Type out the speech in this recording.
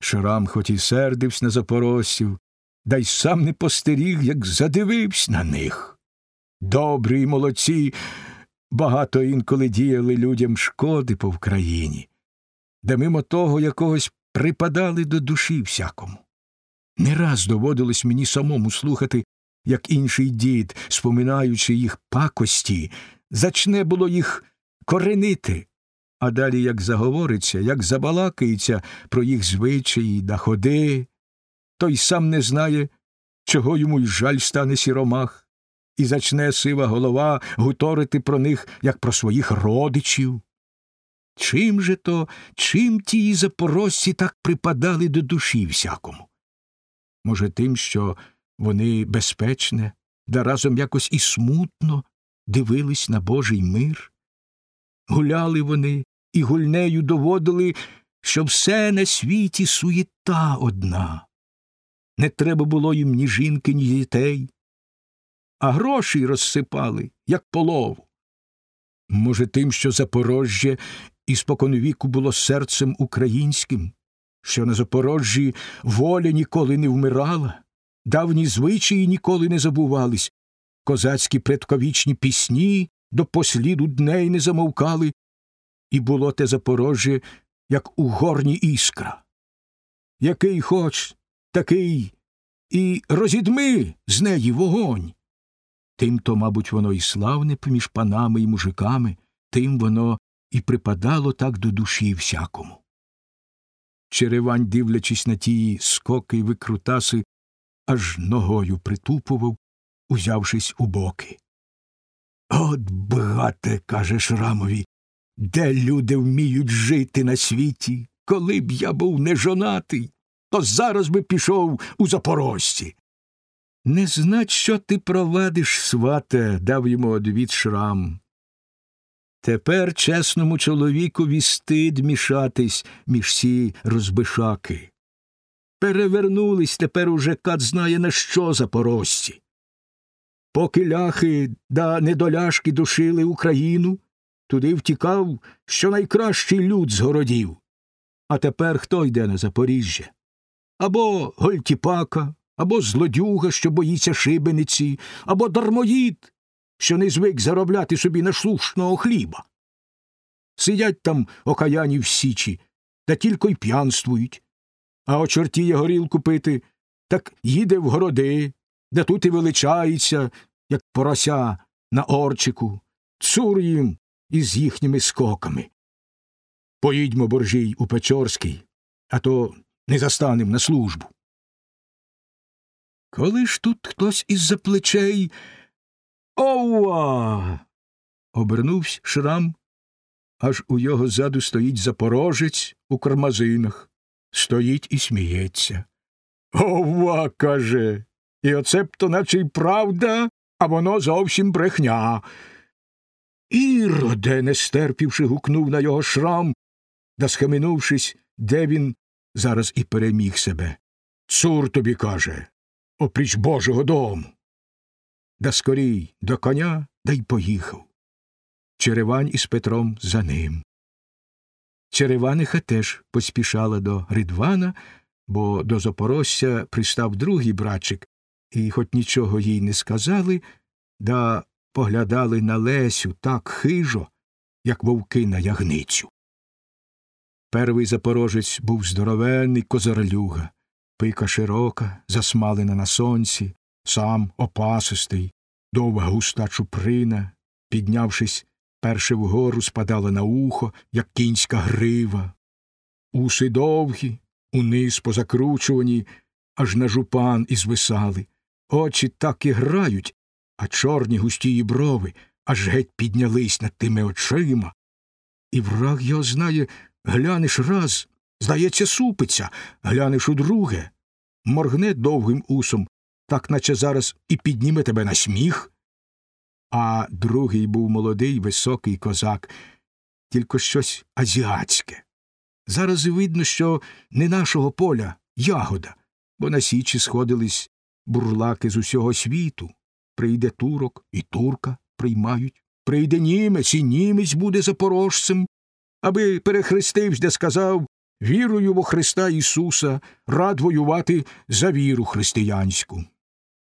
Шрам хоч і сердився на запорожців, да й сам не постеріг, як задивився на них. Добрі й молодці багато інколи діяли людям шкоди по Вкраїні, де мимо того якогось припадали до душі всякому. Не раз доводилось мені самому слухати, як інший дід, споминаючи їх пакості, зачне було їх коренити, а далі як заговориться, як забалакається про їх звичаї да ходи, той сам не знає, чого йому й жаль стане сіромах, і зачне сива голова гуторити про них, як про своїх родичів. Чим же то, чим ті запорожці так припадали до душі всякому? Може, тим, що вони безпечне, да разом якось і смутно дивились на Божий мир? Гуляли вони і гульнею доводили, що все на світі суєта одна. Не треба було їм ні жінки, ні дітей, а гроші розсипали, як полову. Може, тим, що Запорожжя і споконвіку було серцем українським, що на Запорожжі воля ніколи не вмирала, давні звичаї ніколи не забувались, козацькі предковічні пісні до посліду дней не замовкали, і було те Запорожжя, як у горні іскра. Який хоч, такий, і розідми з неї вогонь. Тим то, мабуть, воно і славне поміж панами і мужиками, тим воно і припадало так до душі всякому. Черевань, дивлячись на ті скоки й викрутаси, аж ногою притупував, узявшись у боки. От, брате, каже Шрамові, де люди вміють жити на світі, коли б я був не жонатий, то зараз би пішов у запорожці. Не знать, що ти провадиш, свате, дав йому одвід шрам. Тепер чесному чоловікові стид мішатись між сі розбишаки. Перевернулись тепер уже кат знає на що запорожці. Поки ляхи да недоляшки душили Україну, туди втікав щонайкращий люд з городів. А тепер хто йде на Запоріжжя? Або Гольтіпака, або злодюга, що боїться шибениці, або дармоїд, що не звик заробляти собі на слушного хліба. Сидять там окаяні в січі, та тільки й п'янствують, а очортіє горілку пити, так їде в городи, де тут і величається, як порося на орчику, цур їм із їхніми скоками. Поїдьмо, боржій, у Печорський, а то не застанем на службу. Коли ж тут хтось із за плечей. Ова. обернувся шрам, аж у його ззаду стоїть запорожець у кармазинах, стоїть і сміється. Ова, каже. І оце б то наче й правда, а воно зовсім брехня. Іроде, не стерпівши, гукнув на його шрам, да схаменувшись, де він зараз і переміг себе. Цур тобі каже, опріч Божого дому. Да скорій до коня да й поїхав. Черевань із Петром за ним. Череваниха теж поспішала до Ридвана, бо до Запорожця пристав другий братчик, і, хоч нічого їй не сказали, да поглядали на Лесю так хижо, як вовки на ягницю. Перший запорожець був здоровенний козарлюга, пика широка, засмалена на сонці, сам опасистий, довга густа чуприна, піднявшись, перше вгору спадала на ухо, як кінська грива. Уси довгі, униз позакручувані, аж на жупан і звисали. Очі так і грають, а чорні густії брови аж геть піднялись над тими очима. І враг його знає, глянеш раз, здається, супиться, глянеш удруге, моргне довгим усом, так наче зараз і підніме тебе на сміх. А другий був молодий, високий козак, тільки щось азіатське. Зараз видно, що не нашого поля ягода, бо на січі сходились бурлаки з усього світу. Прийде турок і турка приймають. Прийде німець, і німець буде запорожцем, аби перехрестився, де сказав Вірую во Христа Ісуса, рад воювати за віру християнську.